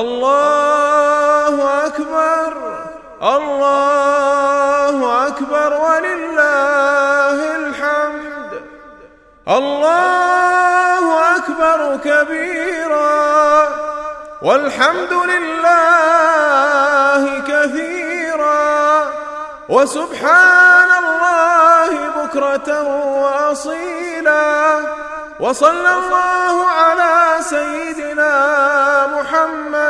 الله أكبر الله أكبر ولله الحمد. الله أكبر كبيرا والحمد لله كثيرا. وسبحان الله بكرة وأصيلا. وصلى الله على سيدنا